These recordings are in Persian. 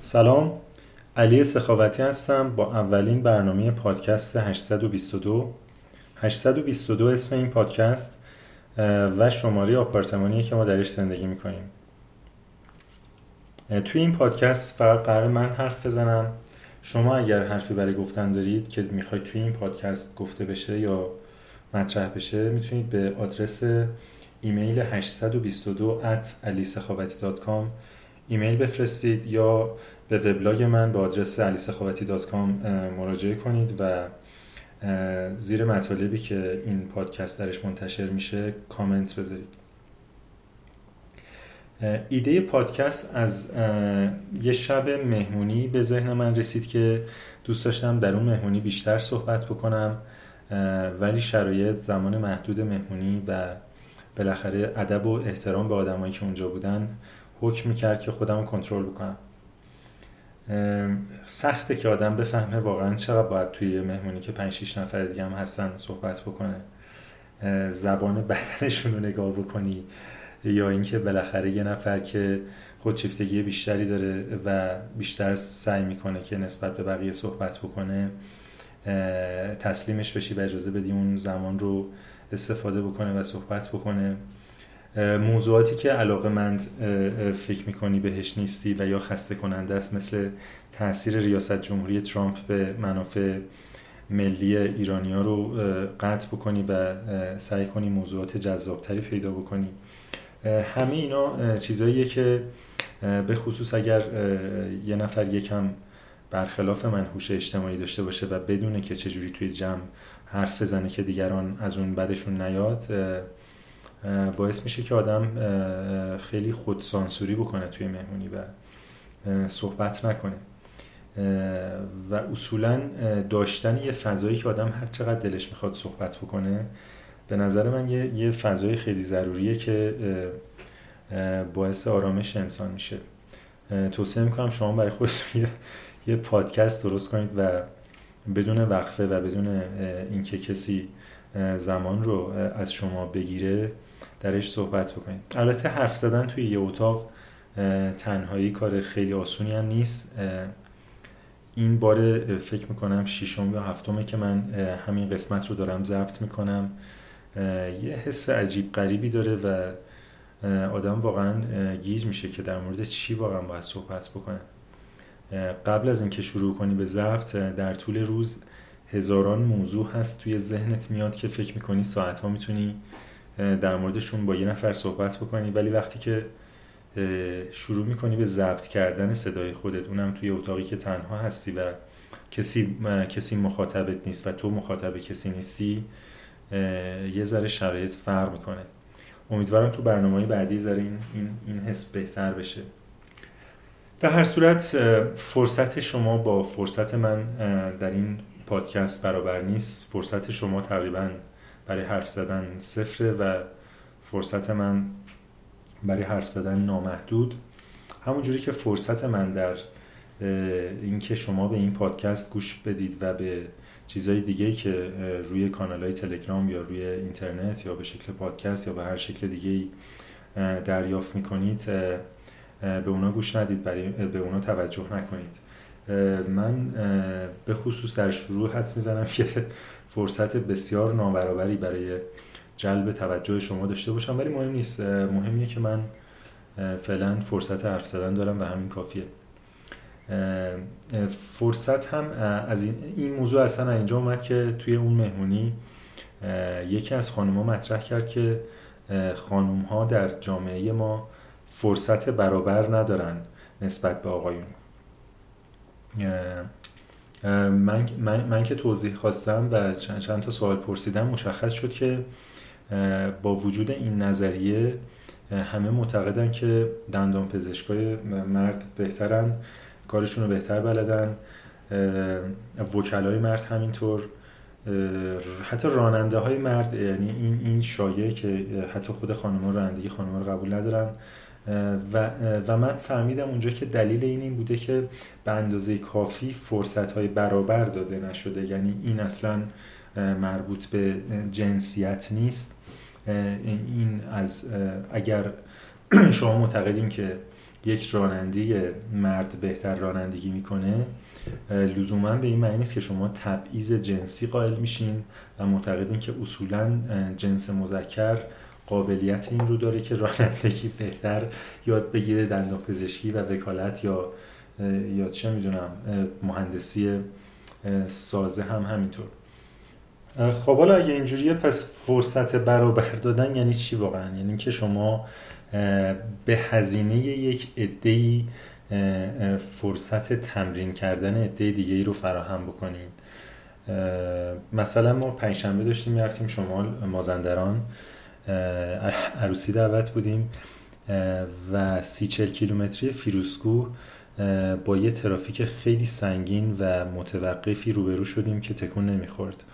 سلام. علی سخاوتی هستم. با اولین برنامه پادکست 822 822 اسم این پادکست و شماره آپارتمانی که ما درش زندگی می‌کنیم. توی این پادکست فقط قرار من حرف بزنم. شما اگر حرفی برای گفتن دارید که می‌خواید توی این پادکست گفته بشه یا مطرح بشه می‌تونید به آدرس ایمیل 822 at ایمیل بفرستید یا به وبلاگ من به آدرس aliseخاوتی.com مراجعه کنید و زیر مطالبی که این پادکست درش منتشر میشه کامنت بذارید. ایده پادکست از یه شب مهمونی به ذهن من رسید که دوست داشتم در اون مهمونی بیشتر صحبت بکنم ولی شرایط زمان محدود مهمونی و بالاخره ادب و احترام به آدمایی که اونجا بودن حکم می‌کرد که خودم کنترل بکنم. سخته که آدم بفهمه واقعا چقدر باید توی مهمونی که 5 6 نفر دیگه هم هستن صحبت بکنه. زبان بدنشون رو نگاه بکنی یا اینکه بالاخره یه نفر که خودشیفتگی بیشتری داره و بیشتر سعی می‌کنه که نسبت به بقیه صحبت بکنه تسلیمش بشی و اجازه بدی اون زمان رو استفاده بکنه و صحبت بکنه. موضوعاتی که علاقه مند فکر می‌کنی بهش نیستی و یا خسته کننده است مثل تاثیر ریاست جمهوری ترامپ به منافع ملی ایرانی ها رو قطع بکنی و سعی کنی موضوعات جذابتری پیدا بکنی. همه اینا چیزاییه که به خصوص اگر یه نفر یکم برخلاف من هوش اجتماعی داشته باشه و بدونه که چجوری توی جمع حرف بزنه که دیگران از اون بدشون نیاد باعث میشه که آدم خیلی خودسانسوری بکنه توی مهمونی و صحبت نکنه. و اصولا داشتن یه فضایی که آدم هر چقدر دلش می‌خواد صحبت بکنه به نظر من یه, یه فضای خیلی ضروریه که باعث آرامش انسان میشه. توصیه می‌کنم شما برای خودتون یه،, یه پادکست درست کنید و بدون وقفه و بدون اینکه کسی زمان رو از شما بگیره درش صحبت بکنید البته حرف زدن توی یه اتاق تنهایی کار خیلی آسونی هم نیست. این بار فکر می‌کنم ششم یا هفتمه که من همین قسمت رو دارم ضبط می‌کنم. یه حس عجیب غریبی داره و آدم واقعا گیج میشه که در مورد چی واقعا باید صحبت بکنه. قبل از اینکه شروع کنی به ضبط در طول روز هزاران موضوع هست توی ذهنت میاد که فکر می‌کنی ساعت ها می‌تونی در موردشون با یه نفر صحبت بکنی ولی وقتی که شروع می‌کنی به ضبط کردن صدای خودت اونم توی اتاقی که تنها هستی و کسی کسی مخاطبت نیست و تو مخاطب کسی نیستی یه ذره شرایط فرق می‌کنه. امیدوارم تو برنامه بعدی ذره این, این, این حس بهتر بشه. در هر صورت فرصت شما با فرصت من در این پادکست برابر نیست. فرصت شما تقریبا برای حرف زدن صفره و فرصت من برای حرف زدن نامحدود. همونجوری که فرصت من در اینکه شما به این پادکست گوش بدید و به چیزهای دیگه که روی کانال های تلگرام یا روی اینترنت یا به شکل پادکست یا به هر شکل دیگه دریافت می‌کنید به اونا گوش ندید برای به اونا توجه نکنید. من به خصوص در شروع حدس می‌زنم که فرصت بسیار نابرابری برای جلب توجه شما داشته باشم. ولی مهم نیست. مهمیه که من فعلا فرصت حرف زدن دارم و همین کافیه. فرصت هم از این, این موضوع اصلا اینجا اومد که توی اون مهمونی یکی از خانوما مطرح کرد که خانوم ها در جامعه ما فرصت برابر ندارن نسبت به آقایون. من, من, من که توضیح خواستم و چند, چند تا سوال پرسیدم مشخص شد که با وجود این نظریه همه معتقدن که دندان پزشکای مرد بهترن کارشون رو بهتر بلدن وکلای مرد همینطور حتی راننده های مرد یعنی این شایعه که حتی خود خانم رانندگی خانم رو قبول ندارن. و, و من فهمیدم اونجا که دلیل این این بوده که به اندازه کافی فرصت های برابر داده نشده. یعنی این اصلا مربوط به جنسیت نیست. این از اگر شما معتقدین که یک راننده مرد بهتر رانندگی می‌کنه لزوما به این معنی نیست که شما تبعیض جنسی قائل میشین و معتقدین که اصولا جنس مذکر قابلیت این رو داره که رانندگی بهتر یاد بگیره دندان پزشکی و وکالت یا یا چه می‌دونم مهندسی سازه هم همینطور. خب حالا اگه اینجوریه پس فرصت برابر دادن یعنی چی واقعا؟ یعنی که شما به هزینه یک عده‌ای فرصت تمرین کردن عده دیگه ای رو فراهم بکنین. مثلا ما پنجشنبه داشتیم می‌رفتیم شمال مازندران. عروسی دعوت بودیم و سی چل کیلومتری فیروسکو با یه ترافیک خیلی سنگین و متوقفی روبرو شدیم که تکون نمی‌خورد.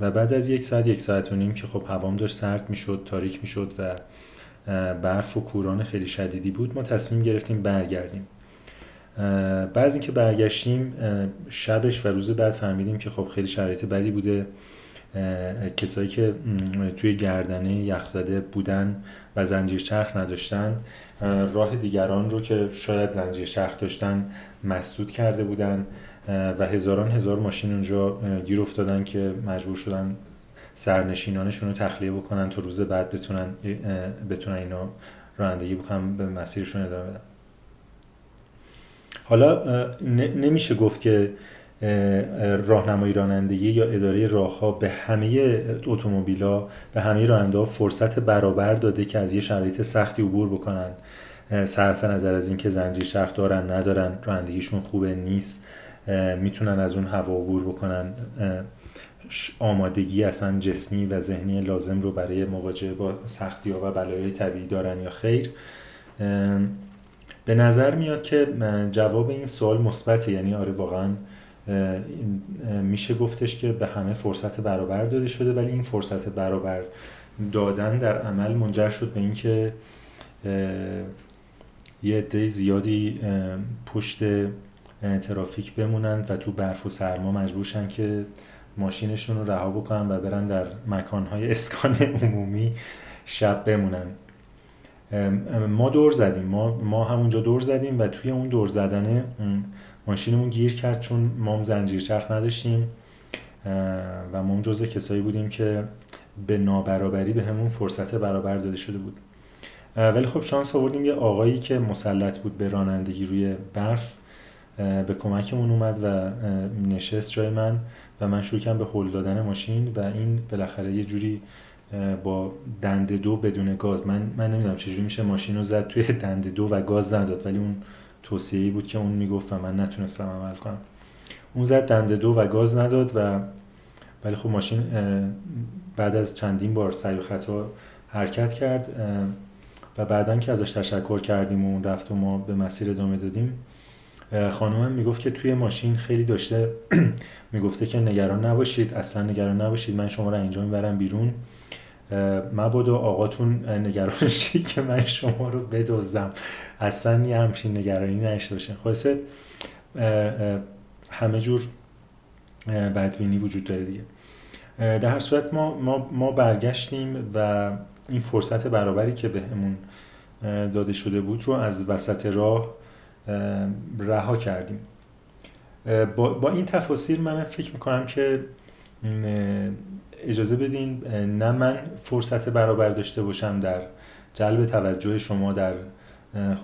و بعد از یک ساعت یک ساعت و نیم که خب هوام داشت سرد می‌شد تاریک می‌شد و برف و کوران خیلی شدیدی بود ما تصمیم گرفتیم برگردیم. بعد اینکه برگشتیم شبش و روز بعد فهمیدیم که خب خیلی شرایط بدی بوده. کسایی که توی گردنه یخزده بودن و زنجیر چرخ نداشتن راه دیگران رو که شاید زنجیر چرخ داشتن مسدود کرده بودن و هزاران هزار ماشین اونجا گیر افتادن که مجبور شدن سرنشینانشون رو تخلیه بکنن تا روز بعد بتونن بتونن اینا رانندگی بکنن به مسیرشون ادامه بدن. حالا نمیشه گفت که راهنمایی رانندگی یا اداره راهها به همه اتومبیلا به همه راننده فرصت برابر داده که از یه شرایط سختی عبور بکنن. صرف نظر از اینکه زنجیر شرخ دارن ندارن رانندگیشون خوبه نیست می‌تونن از اون هوا عبور بکنن. آمادگی اصلا جسمی و ذهنی لازم رو برای مواجهه با سختی ها و بلایای طبیعی دارن یا خیر. به نظر میاد که جواب این سوال مثبته یعنی آره واقعا میشه گفتش که به همه فرصت برابر داده شده ولی این فرصت برابر دادن در عمل منجر شد به اینکه یه عده زیادی پشت ترافیک بمونند و تو برف و سرما مجبورشن که ماشینشون رو رها بکنن و برن در مکانهای اسکان عمومی شب بمونن. ما دور زدیم. ما, ما همونجا دور زدیم و توی اون دور زدنه ماشینمون گیر کرد چون ما زنجیر چرخ نداشتیم و ما جزء کسایی بودیم که به نابرابری به همون فرصت برابر داده شده بود. ولی خب شانس آوردیم یه آقایی که مسلط بود به رانندگی روی برف به کمکمون اومد و نشست جای من و من شروع کردم به هل دادن ماشین و این بالاخره یه جوری با دنده دو بدون گاز من من نمی‌دونم چجوری میشه ماشین رو زد توی دنده دو و گاز نداد ولی اون توصیه‌ای بود که اون می‌گفت و من نتونستم عمل کنم. اون زد دنده دو و گاز نداد و ولی خب ماشین بعد از چندین بار سعی و خطا حرکت کرد و بعدا که ازش تشکر کردیم و اون رفت و ما به مسیر ادامه دادیم خانومم می‌گفت که توی ماشین خیلی داشته می‌گفته که نگران نباشید اصلا نگران نباشید من شما رو اینجا می‌برم بیرون. مبادا آقاتون نگران شید که من شما رو بدزدم. اصلا یه همچین نگرانی نشته باشین خلاصه همه جور بدوینی وجود داره دیگه. در هر صورت ما, ما, ما برگشتیم و این فرصت برابری که بهمون به داده شده بود رو از وسط راه رها کردیم. با, با این تفاصیل من فکر می‌کنم که اجازه بدین نه من فرصت برابر داشته باشم در جلب توجه شما در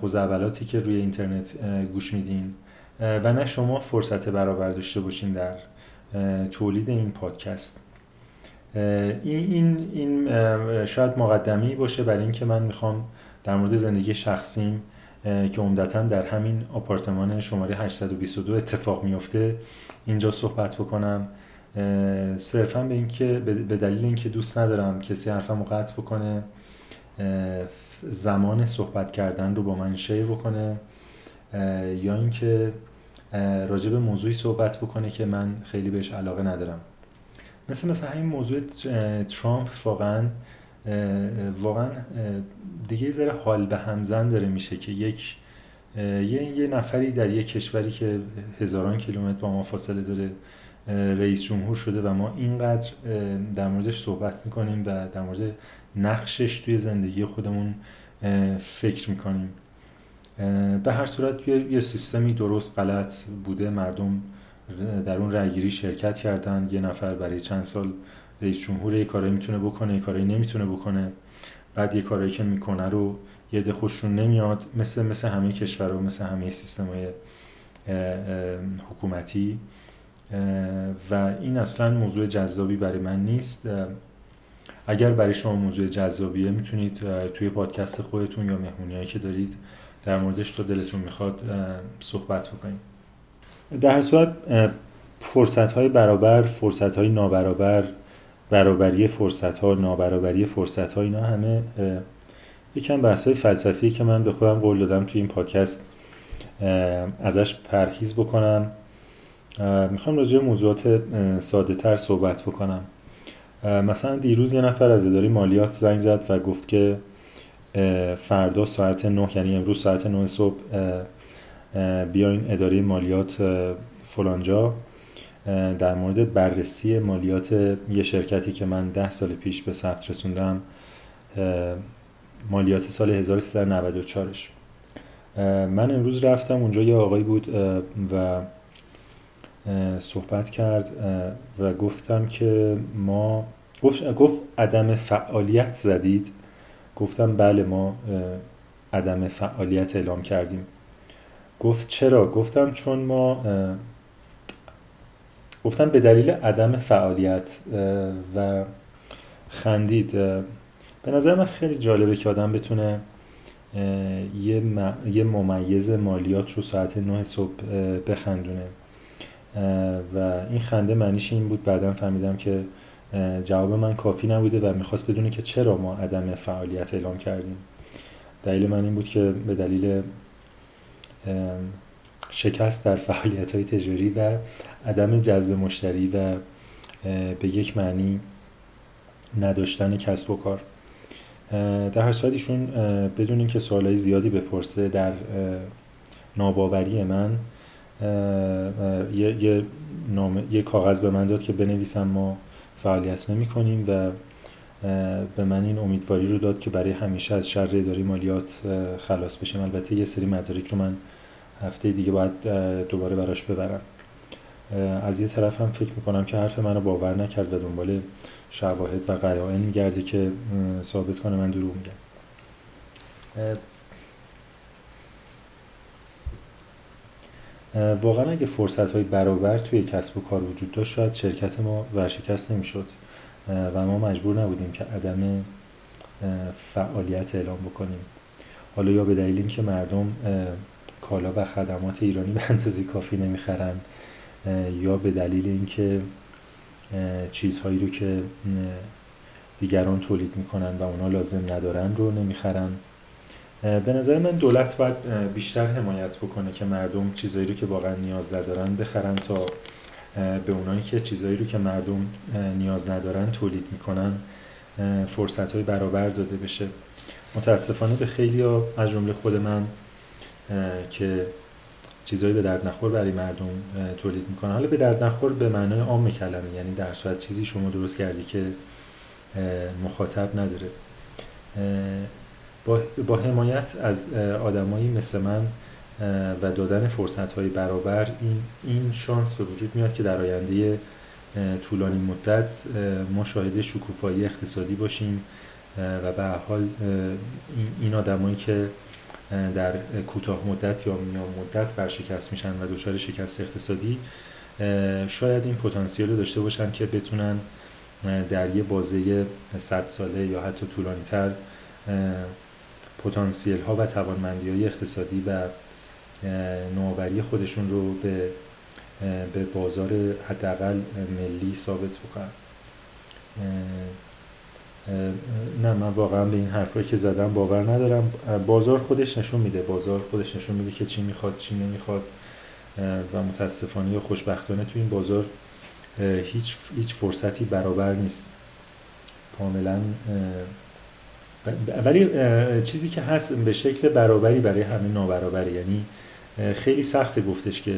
خوزعبلاتی که روی اینترنت گوش میدین. و نه شما فرصت برابر داشته باشین در تولید این پادکست. این, این, این شاید مقدمی باشه برای اینکه من می‌خوام در مورد زندگی شخصیم که عمدتا در همین آپارتمان شماره 822 اتفاق میفته اینجا صحبت بکنم. صرفا به اینکه به دلیل اینکه دوست ندارم کسی حرفمو قطع بکنه زمان صحبت کردن رو با من شیر بکنه یا اینکه راجع به موضوعی صحبت بکنه که من خیلی بهش علاقه ندارم. مثل مثل همین موضوع ترامپ واقعا واقعا دیگه ذره حال به همزن داره میشه که یک یه, یه نفری در یک کشوری که هزاران کیلومتر با ما فاصله داره رئیس جمهور شده و ما اینقدر در موردش صحبت می‌کنیم و در مورد نقشش توی زندگی خودمون فکر می‌کنیم. به هر صورت یه سیستمی درست غلط بوده. مردم در اون رأیگیری شرکت کردن. یه نفر برای چند سال رئیس جمهور یه کارایی می‌تونه بکنه یه کارایی نمی‌تونه بکنه. بعد یه کارایی که می‌کنه رو یه ده خوششون نمیاد. مثل مثل همه کشورها مثل همه سیستم های حکومتی. و این اصلا موضوع جذابی برای من نیست. اگر برای شما موضوع جذابیه می‌تونید توی پادکست خودتون یا مهمونیایی که دارید در موردش تا دلتون می‌خواد صحبت بکنید. در صورت فرصت های برابر فرصت های نابرابر برابری فرصت ها نابرابری فرصت ها اینا همه یکم بحث های فلسفی که من به خودم قول دادم توی این پادکست ازش پرهیز بکنم. می‌خوام راجع موضوعات ساده تر صحبت بکنم. مثلا دیروز یه نفر از اداره مالیات زنگ زد و گفت که فردا ساعت 9 یعنی امروز ساعت 9 صبح بیاین اداره مالیات فلانجا. در مورد بررسی مالیات یه شرکتی که من ده سال پیش به ثبت رسوندم مالیات سال 1394ش من امروز رفتم اونجا یه آقایی بود و صحبت کرد و گفتم که ما گفت, گفت عدم فعالیت زدید. گفتم بله ما عدم فعالیت اعلام کردیم. گفت چرا؟ گفتم چون ما گفتم به دلیل عدم فعالیت و خندید. به نظر من خیلی جالبه که آدم بتونه یه, ممیز مالیات رو ساعت 9 صبح بخندونه. و این خنده معنیش این بود بعدا فهمیدم که جواب من کافی نبوده و می‌خواست بدونه که چرا ما عدم فعالیت اعلام کردیم. دلیل من این بود که به دلیل شکست در فعالیت های تجاری و عدم جذب مشتری و به یک معنی نداشتن کسب و کار. در هر صورت ایشون بدون اینکه سوالای زیادی بپرسه در ناباوری من یه, یه, یه کاغذ به من داد که بنویسم ما فعالیت نمی کنیم و به من این امیدواری رو داد که برای همیشه از شر اداری مالیات خلاص بشم. البته یه سری مدارک رو من هفته دیگه باید دوباره براش ببرم. از یه طرف هم فکر می‌کنم که حرف منو باور نکرد و دنبال شواهد و قرائن میگرده که ثابت کنه من دروغ میگم. واقعا اگه فرصت های برابر توی کسب و کار وجود داشت شاید شرکت ما ورشکست نمی‌شد. و ما مجبور نبودیم که عدم فعالیت اعلام بکنیم. حالا یا به دلیل اینکه مردم کالا و خدمات ایرانی به اندازه کافی نمی‌خرن یا به دلیل اینکه چیزهایی رو که دیگران تولید می‌کنن و اونا لازم ندارن رو نمی‌خرن به نظر من دولت باید بیشتر حمایت بکنه که مردم چیزایی رو که واقعا نیاز ندارن بخرن تا به اونایی که چیزایی رو که مردم نیاز ندارن تولید می‌کنن فرصت های برابر داده بشه. متاسفانه به خیلی از جمله خود من که چیزایی به درد نخور برای مردم تولید می‌کنن. حالا به درد نخور به معنای عام کلمه یعنی در صورت چیزی شما درست کردی که مخاطب نداره. با, با حمایت از آدمایی مثل من و دادن فرصت های برابر این, این شانس به وجود میاد که در آینده طولانی مدت ما شاهد شکوفایی اقتصادی باشیم و به حال این آدمایی که در کوتاه مدت یا میان مدت ورشکست میشن و دچار شکست اقتصادی شاید این پتانسیل رو داشته باشن که بتونن در یه بازه 100 ساله یا حتی طولانی تر پتانسیل ها و توانمندی های اقتصادی و نوآوری خودشون رو به به بازار حداقل ملی ثابت بکنن. نه من واقعا به این حرفایی که زدم باور ندارم. بازار خودش نشون میده. بازار خودش نشون میده که چی می‌خواد چی نمی‌خواد. و متاسفانه یا خوشبختانه تو این بازار هیچ هیچ فرصتی برابر نیست. کاملا ولی چیزی که هست به شکل برابری برای همه نابرابری یعنی خیلی سخته گفتش که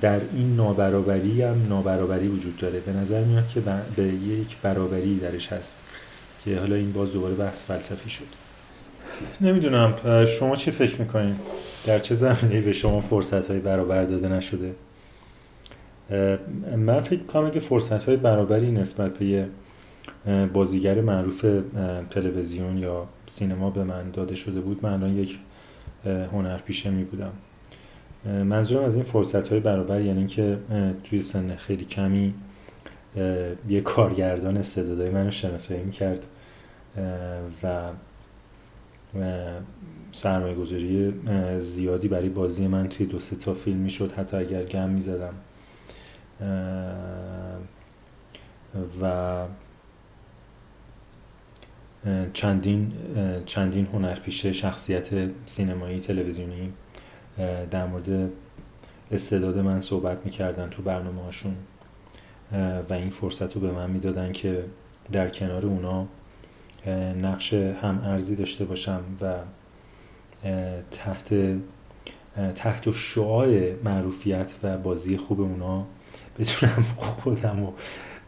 در این نابرابری هم نابرابری وجود داره. به نظر میاد که به یک برابری درش هست که حالا این باز دوباره بحث فلسفی شد. نمی‌دونم شما چی فکر می‌کنین؟ در چه زمینه به شما فرصت های برابر داده نشده؟ من فکر کنم که فرصت های برابری نسبت به بازیگر معروف تلویزیون یا سینما به من داده شده بود. من الان یک هنرپیشه می بودم. منظورم از این فرصت های برابر یعنی که توی سن خیلی کمی یه کارگردان استعدادهای منو شناسایی می‌کرد و سرمایه گذاری زیادی برای بازی من توی دو سه تا فیلم می‌شد حتی اگر گم می‌زدم. و چندین چندین هنرپیشه شخصیت سینمایی تلویزیونی در مورد استعداد من صحبت می‌کردن تو برنامه هاشون. و این فرصت رو به من می‌دادن که در کنار اونا نقش هم ارزی داشته باشم و تحت تحت شعاع معروفیت و بازی خوب اونا بتونم خودم رو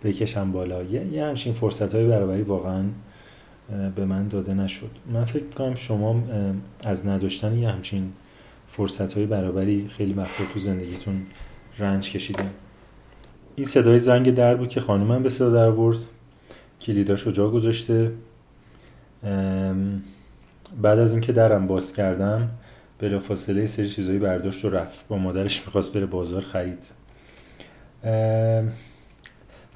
بکشم بالا. یه همچین فرصت های برابری واقعا به من داده نشد. من فکر کنم شما از نداشتن یه همچین فرصت های برابری خیلی وقتا تو زندگیتون رنج کشیدین. این صدای زنگ در بود که خانومم به صدا در برد کلیداشو جا گذاشته. بعد از اینکه درم باز کردم بلا فاصله سری چیزایی برداشت و رفت. با مادرش می‌خواست بره بازار خرید.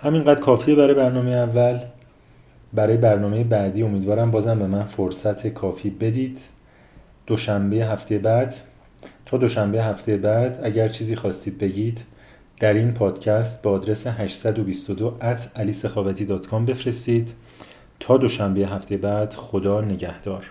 همینقدر کافیه برای برنامه اول. برای برنامه بعدی امیدوارم بازم به من فرصت کافی بدید. دوشنبه هفته بعد. تا دوشنبه هفته بعد اگر چیزی خواستید بگید در این پادکست با آدرس 822 at بفرستید. تا دوشنبه هفته بعد خدا نگهدار.